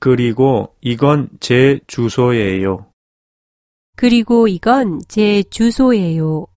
그리고 이건 제 주소예요. 그리고 이건 제 주소예요.